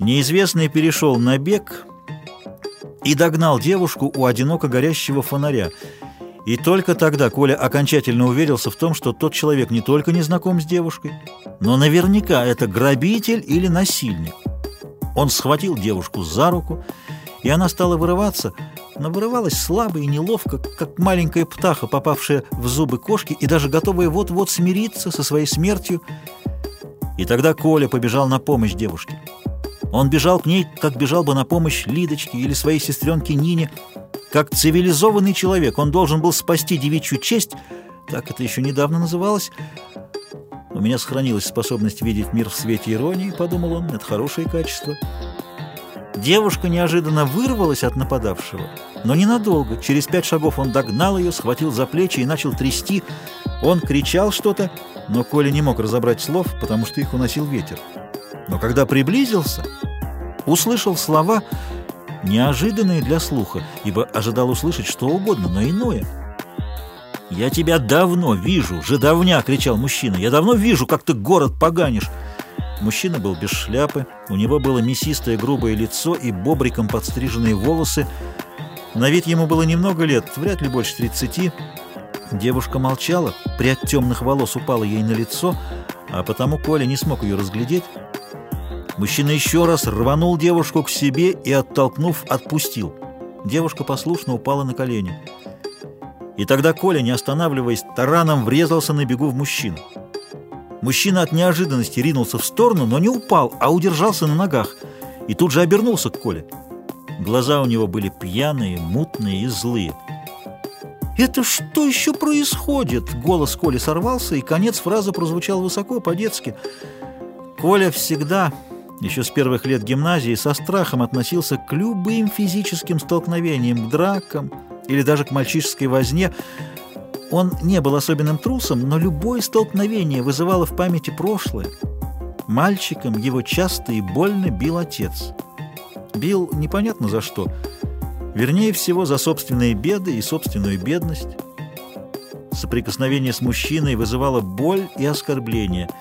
Неизвестный перешел на бег и догнал девушку у одиноко горящего фонаря. И только тогда Коля окончательно уверился в том, что тот человек не только не знаком с девушкой, но наверняка это грабитель или насильник. Он схватил девушку за руку, и она стала вырываться, но вырывалась слабо и неловко, как маленькая птаха, попавшая в зубы кошки и даже готовая вот-вот смириться со своей смертью. И тогда Коля побежал на помощь девушке. Он бежал к ней, как бежал бы на помощь Лидочке или своей сестренке Нине. Как цивилизованный человек он должен был спасти девичью честь, так это еще недавно называлось. У меня сохранилась способность видеть мир в свете иронии, подумал он, это хорошее качество. Девушка неожиданно вырвалась от нападавшего, но ненадолго. Через пять шагов он догнал ее, схватил за плечи и начал трясти. Он кричал что-то, но Коля не мог разобрать слов, потому что их уносил ветер. Но когда приблизился, услышал слова, неожиданные для слуха, ибо ожидал услышать что угодно, но иное. «Я тебя давно вижу, жидовня!» — кричал мужчина. «Я давно вижу, как ты город поганишь!» Мужчина был без шляпы, у него было мясистое грубое лицо и бобриком подстриженные волосы. На вид ему было немного лет, вряд ли больше тридцати. Девушка молчала, прядь темных волос упала ей на лицо, а потому Коля не смог ее разглядеть. Мужчина еще раз рванул девушку к себе и, оттолкнув, отпустил. Девушка послушно упала на колени. И тогда Коля, не останавливаясь, тараном врезался на бегу в мужчину. Мужчина от неожиданности ринулся в сторону, но не упал, а удержался на ногах. И тут же обернулся к Коле. Глаза у него были пьяные, мутные и злые. «Это что еще происходит?» Голос Коли сорвался, и конец фразы прозвучал высоко, по-детски. Коля всегда еще с первых лет гимназии со страхом относился к любым физическим столкновениям, к дракам или даже к мальчишеской возне. Он не был особенным трусом, но любое столкновение вызывало в памяти прошлое. Мальчиком его часто и больно бил отец. Бил непонятно за что. Вернее всего, за собственные беды и собственную бедность. Соприкосновение с мужчиной вызывало боль и оскорбление –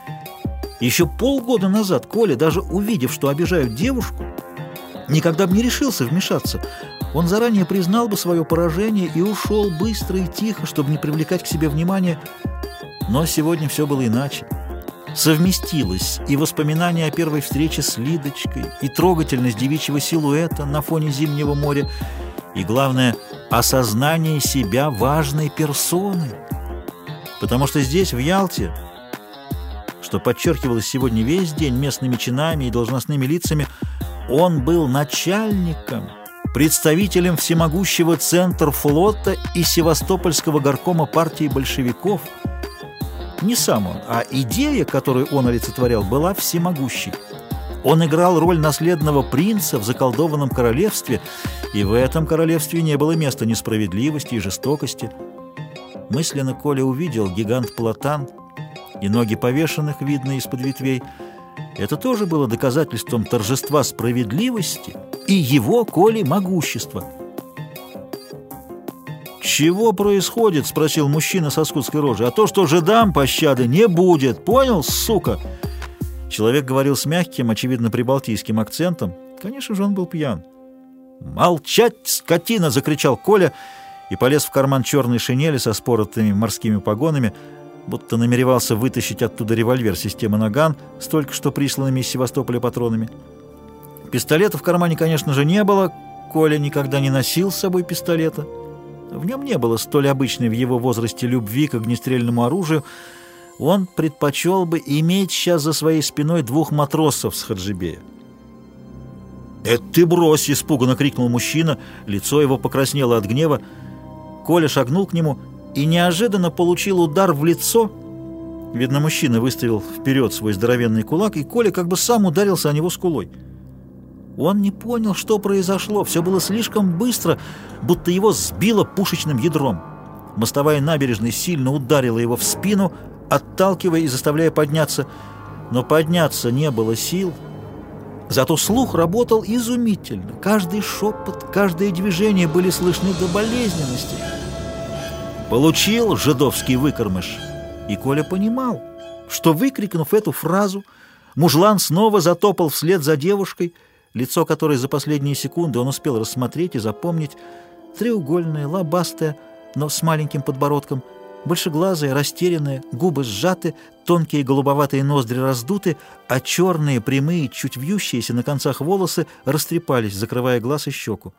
еще полгода назад Коля, даже увидев, что обижают девушку, никогда бы не решился вмешаться. Он заранее признал бы свое поражение и ушел быстро и тихо, чтобы не привлекать к себе внимания. Но сегодня все было иначе. Совместилось и воспоминания о первой встрече с Лидочкой, и трогательность девичьего силуэта на фоне зимнего моря, и, главное, осознание себя важной персоны. Потому что здесь, в Ялте, что подчеркивалось сегодня весь день местными чинами и должностными лицами, он был начальником, представителем всемогущего центра флота и Севастопольского горкома партии большевиков. Не сам он, а идея, которую он олицетворял, была всемогущей. Он играл роль наследного принца в заколдованном королевстве, и в этом королевстве не было места несправедливости и жестокости. Мысленно Коля увидел гигант Платан – и ноги повешенных видно из-под ветвей. Это тоже было доказательством торжества справедливости и его, Коли, могущества. «Чего происходит?» — спросил мужчина со скутской рожей. «А то, что же дам пощады, не будет. Понял, сука?» Человек говорил с мягким, очевидно, прибалтийским акцентом. Конечно же, он был пьян. «Молчать, скотина!» — закричал Коля и полез в карман черной шинели со споротыми морскими погонами — будто намеревался вытащить оттуда револьвер системы «Наган» с только что присланными из Севастополя патронами. Пистолета в кармане, конечно же, не было. Коля никогда не носил с собой пистолета. В нем не было столь обычной в его возрасте любви к огнестрельному оружию. Он предпочел бы иметь сейчас за своей спиной двух матросов с Хаджибея. «Это ты брось!» — испуганно крикнул мужчина. Лицо его покраснело от гнева. Коля шагнул к нему — и неожиданно получил удар в лицо. Видно, мужчина выставил вперед свой здоровенный кулак, и Коля как бы сам ударился о него скулой. Он не понял, что произошло. Все было слишком быстро, будто его сбило пушечным ядром. Мостовая набережной сильно ударила его в спину, отталкивая и заставляя подняться. Но подняться не было сил. Зато слух работал изумительно. Каждый шепот, каждое движение были слышны до болезненности. Получил жидовский выкормыш. И Коля понимал, что, выкрикнув эту фразу, Мужлан снова затопал вслед за девушкой, лицо которой за последние секунды он успел рассмотреть и запомнить, треугольное, лобастое, но с маленьким подбородком, большеглазое, растерянное, губы сжаты, тонкие голубоватые ноздри раздуты, а черные, прямые, чуть вьющиеся на концах волосы растрепались, закрывая глаз и щеку.